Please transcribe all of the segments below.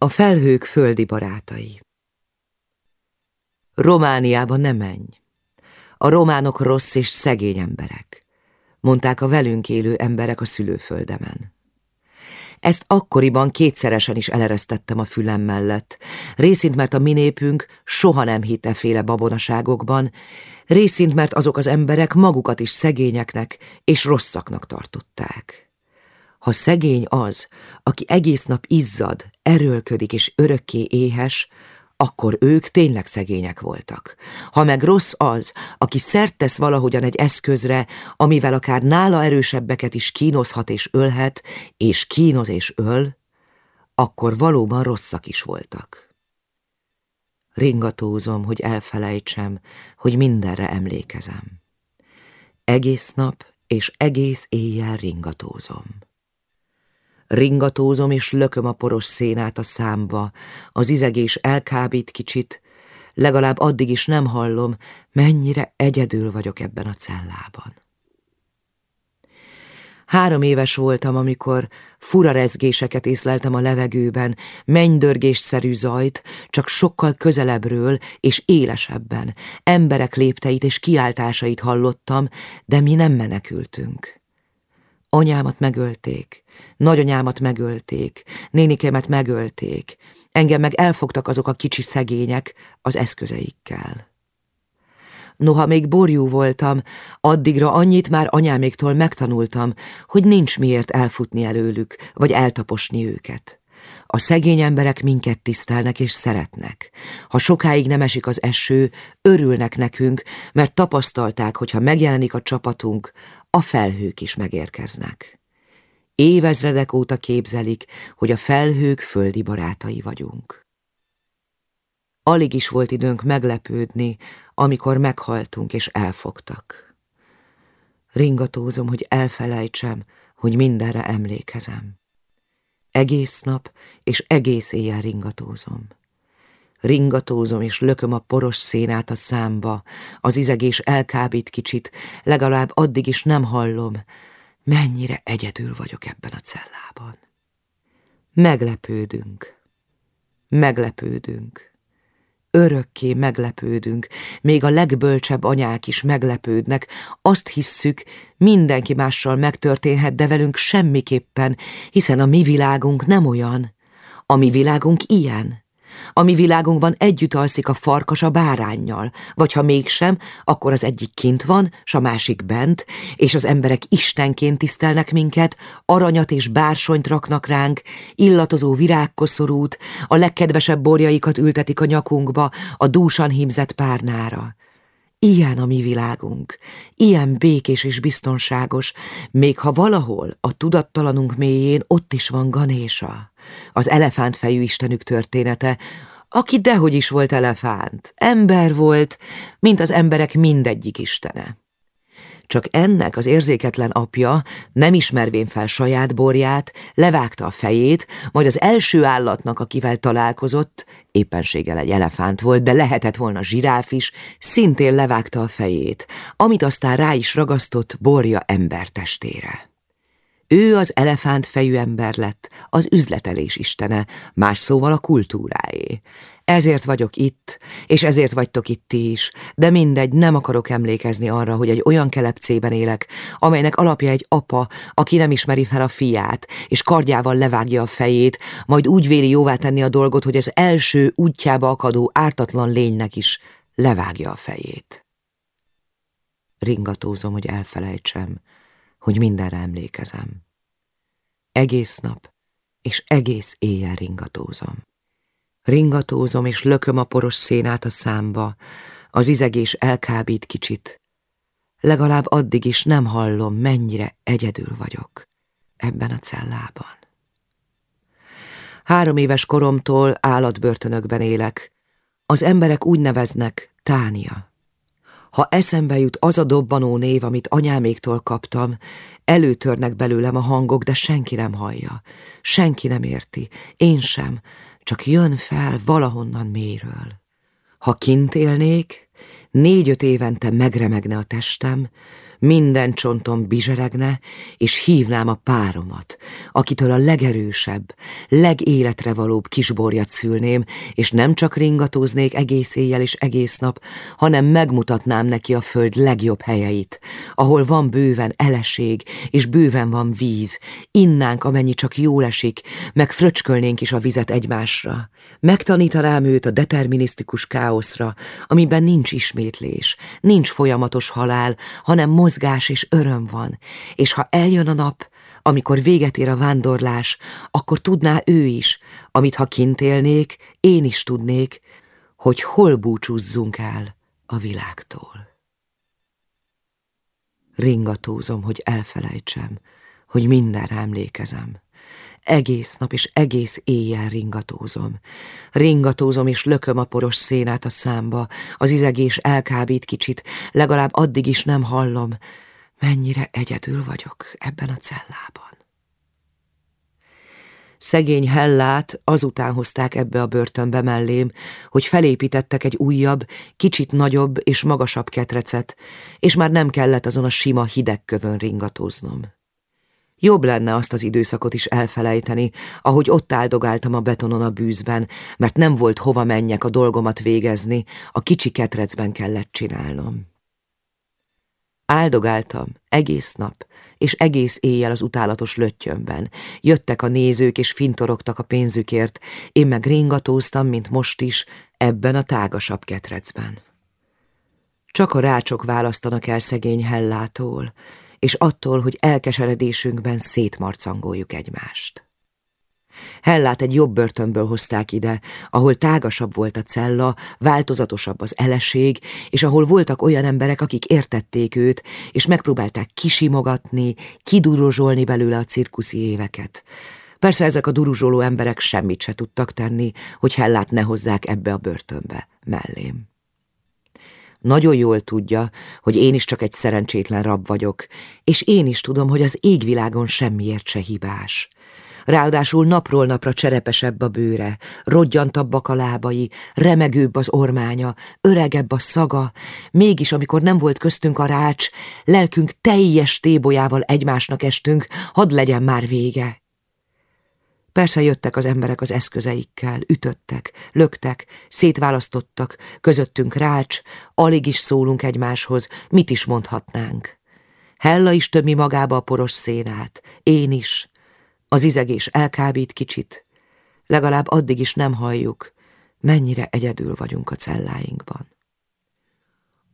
A felhők földi barátai Romániába ne menj. A románok rossz és szegény emberek, mondták a velünk élő emberek a szülőföldemen. Ezt akkoriban kétszeresen is eleresztettem a fülem mellett, részint mert a minépünk soha nem hitte féle babonaságokban, részint mert azok az emberek magukat is szegényeknek és rosszaknak tartották. Ha szegény az, aki egész nap izzad, erőlködik és örökké éhes, akkor ők tényleg szegények voltak. Ha meg rossz az, aki szert tesz valahogyan egy eszközre, amivel akár nála erősebbeket is kínozhat és ölhet, és kínoz és öl, akkor valóban rosszak is voltak. Ringatózom, hogy elfelejtsem, hogy mindenre emlékezem. Egész nap és egész éjjel ringatózom. Ringatózom és lököm a poros szénát a számba, az izegés elkábít kicsit, legalább addig is nem hallom, mennyire egyedül vagyok ebben a cellában. Három éves voltam, amikor fura rezgéseket észleltem a levegőben, mennydörgésszerű zajt, csak sokkal közelebbről és élesebben. Emberek lépteit és kiáltásait hallottam, de mi nem menekültünk. Anyámat megölték, Nagyanyámat megölték, nénikémet megölték, engem meg elfogtak azok a kicsi szegények az eszközeikkel. Noha még borjú voltam, addigra annyit már anyáméktól megtanultam, hogy nincs miért elfutni előlük, vagy eltaposni őket. A szegény emberek minket tisztelnek és szeretnek. Ha sokáig nem esik az eső, örülnek nekünk, mert tapasztalták, hogy ha megjelenik a csapatunk, a felhők is megérkeznek. Évezredek óta képzelik, hogy a felhők földi barátai vagyunk. Alig is volt időnk meglepődni, amikor meghaltunk és elfogtak. Ringatózom, hogy elfelejtsem, hogy mindenre emlékezem. Egész nap és egész éjjel ringatózom. Ringatózom és lököm a poros szénát a számba, az izegés elkábít kicsit, legalább addig is nem hallom, Mennyire egyedül vagyok ebben a cellában. Meglepődünk. Meglepődünk. Örökké meglepődünk, még a legbölcsebb anyák is meglepődnek, azt hisszük, mindenki mással megtörténhet, de velünk semmiképpen, hiszen a mi világunk nem olyan. A mi világunk ilyen. A mi világunkban együtt alszik a farkas a bárányjal, vagy ha mégsem, akkor az egyik kint van, s a másik bent, és az emberek istenként tisztelnek minket, aranyat és bársonyt raknak ránk, illatozó virágkoszorút, a legkedvesebb borjaikat ültetik a nyakunkba, a dúsan hímzett párnára. Ilyen a mi világunk, ilyen békés és biztonságos, még ha valahol a tudattalanunk mélyén ott is van Ganésa, az elefántfejű istenük története, aki dehogy is volt elefánt, ember volt, mint az emberek mindegyik istene. Csak ennek az érzéketlen apja, nem ismervén fel saját borját, levágta a fejét, majd az első állatnak, akivel találkozott, éppenséggel egy elefánt volt, de lehetett volna zsiráf is, szintén levágta a fejét, amit aztán rá is ragasztott borja embertestére. Ő az elefánt fejű ember lett, az üzletelés istene, más szóval a kultúráé. Ezért vagyok itt, és ezért vagytok itt ti is, de mindegy, nem akarok emlékezni arra, hogy egy olyan kelepcében élek, amelynek alapja egy apa, aki nem ismeri fel a fiát, és kardjával levágja a fejét, majd úgy véli jóvá tenni a dolgot, hogy az első útjába akadó ártatlan lénynek is levágja a fejét. Ringatózom, hogy elfelejtsem, hogy mindenre emlékezem. Egész nap és egész éjjel ringatózom. Ringatózom és lököm a poros szénát a számba, az izegés elkábít kicsit. Legalább addig is nem hallom, mennyire egyedül vagyok ebben a cellában. Három éves koromtól állatbörtönökben élek. Az emberek úgy neveznek Tánia. Ha eszembe jut az a dobbanó név, amit anyáméktól kaptam, előtörnek belőlem a hangok, de senki nem hallja, senki nem érti, én sem, csak jön fel valahonnan mélyről. Ha kint élnék, négy-öt évente megremegne a testem, minden csontom bizseregne, és hívnám a páromat, akitől a legerősebb, legéletre valóbb kisborjat szülném, és nem csak ringatóznék egész éjjel és egész nap, hanem megmutatnám neki a föld legjobb helyeit, ahol van bőven eleség, és bőven van víz, innánk, amennyi csak jól esik, meg fröcskölnénk is a vizet egymásra. Megtanítanám őt a determinisztikus káoszra, amiben nincs ismétlés, nincs folyamatos halál, hanem mozgás és öröm van, és ha eljön a nap, amikor véget ér a vándorlás, akkor tudná ő is, amit ha kint élnék, én is tudnék, hogy hol búcsúzzunk el a világtól. Ringatózom, hogy elfelejtsem, hogy mindenre emlékezem. Egész nap és egész éjjel ringatózom. Ringatózom és lököm a poros szénát a számba, az izegés elkábít kicsit, legalább addig is nem hallom, mennyire egyedül vagyok ebben a cellában. Szegény Hellát azután hozták ebbe a börtönbe mellém, hogy felépítettek egy újabb, kicsit nagyobb és magasabb ketrecet, és már nem kellett azon a sima hideg kövön ringatóznom. Jobb lenne azt az időszakot is elfelejteni, ahogy ott áldogáltam a betonon a bűzben, mert nem volt hova menjek a dolgomat végezni, a kicsi ketrecben kellett csinálnom. Áldogáltam egész nap, és egész éjjel az utálatos löttyömben. Jöttek a nézők, és fintorogtak a pénzükért, én meg ringatóztam, mint most is, ebben a tágasabb ketrecben. Csak a rácsok választanak el szegény hellától, és attól, hogy elkeseredésünkben szétmarcangoljuk egymást. Hellát egy jobb börtönből hozták ide, ahol tágasabb volt a cella, változatosabb az eleség, és ahol voltak olyan emberek, akik értették őt, és megpróbálták kisimogatni, kiduruzsolni belőle a cirkuszi éveket. Persze ezek a duruzsoló emberek semmit se tudtak tenni, hogy Hellát ne hozzák ebbe a börtönbe, mellém. Nagyon jól tudja, hogy én is csak egy szerencsétlen rab vagyok, és én is tudom, hogy az égvilágon semmiért se hibás. Ráadásul napról napra cserepesebb a bőre, roggyantabbak a lábai, remegőbb az ormánya, öregebb a szaga, mégis amikor nem volt köztünk a rács, lelkünk teljes tébolyával egymásnak estünk, hadd legyen már vége. Persze jöttek az emberek az eszközeikkel, ütöttek, löktek, szétválasztottak, közöttünk rács, alig is szólunk egymáshoz, mit is mondhatnánk. Hella is többi magába a poros szénát, én is. Az izegés elkábít kicsit, legalább addig is nem halljuk, mennyire egyedül vagyunk a celláinkban.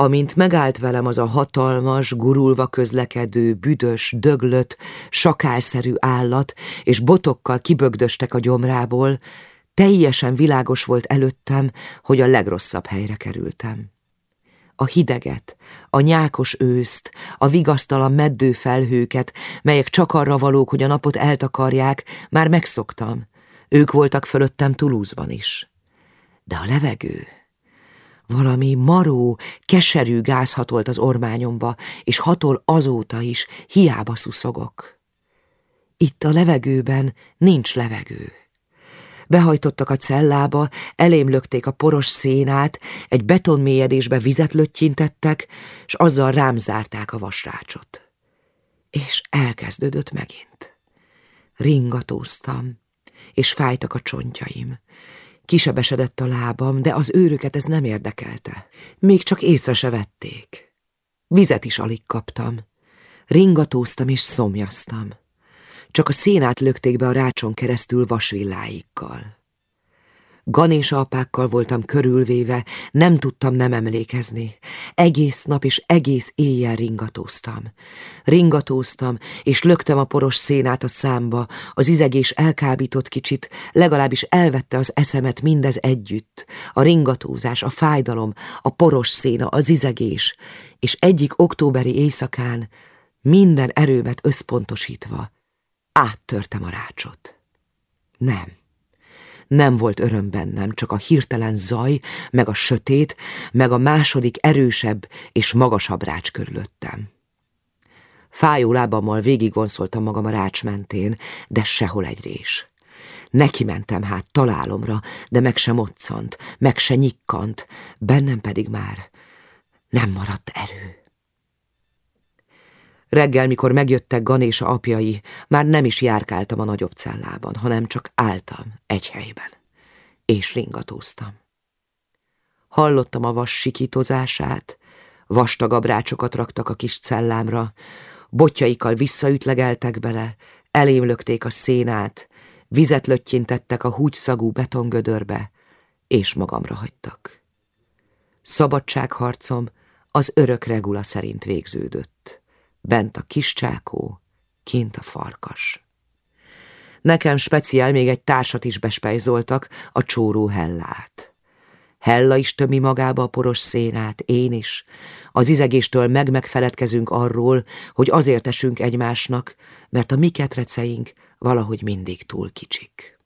Amint megállt velem az a hatalmas, gurulva közlekedő, büdös, döglött, sakálszerű állat, és botokkal kibögdöstek a gyomrából, teljesen világos volt előttem, hogy a legrosszabb helyre kerültem. A hideget, a nyákos őszt, a vigasztalan meddő felhőket, melyek csak arra valók, hogy a napot eltakarják, már megszoktam. Ők voltak fölöttem Toulouse-ban is. De a levegő... Valami maró, keserű gáz hatolt az ormányomba, és hatol azóta is, hiába szuszogok. Itt a levegőben nincs levegő. Behajtottak a cellába, elém lökték a poros szénát, egy betonmélyedésbe vizet löttyintettek, és azzal rám zárták a vasrácsot. És elkezdődött megint. Ringatóztam, és fájtak a csontjaim. Kisebesedett a lábam, de az őröket ez nem érdekelte. Még csak észre se vették. Vizet is alig kaptam. Ringatóztam és szomjaztam. Csak a szénát lökték be a rácson keresztül vasvilláikkal. Ganésa apákkal voltam körülvéve, nem tudtam nem emlékezni. Egész nap és egész éjjel ringatóztam. Ringatóztam, és löktem a poros szénát a számba, az izegés elkábított kicsit, legalábbis elvette az eszemet mindez együtt. A ringatózás, a fájdalom, a poros széna, az izegés, és egyik októberi éjszakán minden erőmet összpontosítva áttörtem a rácsot. Nem. Nem volt öröm bennem, csak a hirtelen zaj, meg a sötét, meg a második erősebb és magasabb rács körülöttem. Fájó lábammal végigvonszoltam magam a rács mentén, de sehol egy rés. Neki mentem hát találomra, de meg sem moccant, meg se nyikkant, bennem pedig már nem maradt erő. Reggel, mikor megjöttek Ganésa apjai, már nem is járkáltam a nagyobb cellában, hanem csak álltam egy helyben, és ringatóztam. Hallottam a vas sikítozását, vastagabb rácsokat raktak a kis cellámra, botjaikkal visszaütlegeltek bele, elém lökték a szénát, vizet löttyintettek a húgyszagú betongödörbe, és magamra hagytak. Szabadságharcom az örök regula szerint végződött. Bent a kis csákó, kint a farkas. Nekem speciál még egy társat is bespejzoltak, a csóró Hellát. Hella is tömi magába a poros szénát, én is. Az izegéstől meg-megfeledkezünk arról, hogy azért esünk egymásnak, mert a mi ketreceink valahogy mindig túl kicsik.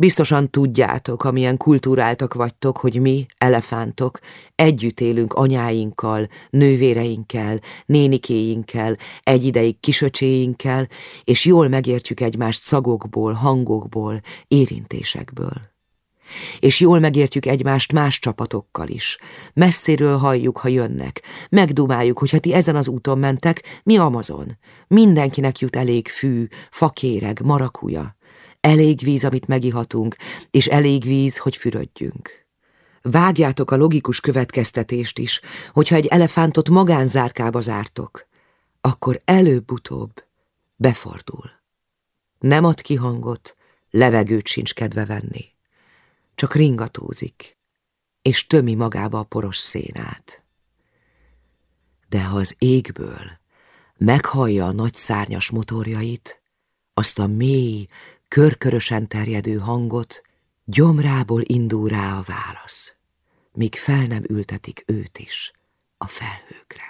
Biztosan tudjátok, amilyen kultúráltak vagytok, hogy mi, elefántok, együtt élünk anyáinkkal, nővéreinkkel, nénikéinkkel, egy ideig kisöcséinkkel, és jól megértjük egymást szagokból, hangokból, érintésekből. És jól megértjük egymást más csapatokkal is. Messziről halljuk, ha jönnek. Megdumáljuk, hogy ha ti ezen az úton mentek, mi Amazon. Mindenkinek jut elég fű, fakéreg, marakuja. Elég víz, amit megihatunk, és elég víz, hogy fürödjünk. Vágjátok a logikus következtetést is, hogyha egy elefántot magánzárkába zártok, akkor előbb-utóbb befordul. Nem ad ki hangot, levegőt sincs kedve venni. Csak ringatózik, és tömi magába a poros szénát. De ha az égből meghallja a nagy szárnyas motorjait, azt a mély, körkörösen terjedő hangot, gyomrából indul rá a válasz, míg fel nem ültetik őt is a felhőkre.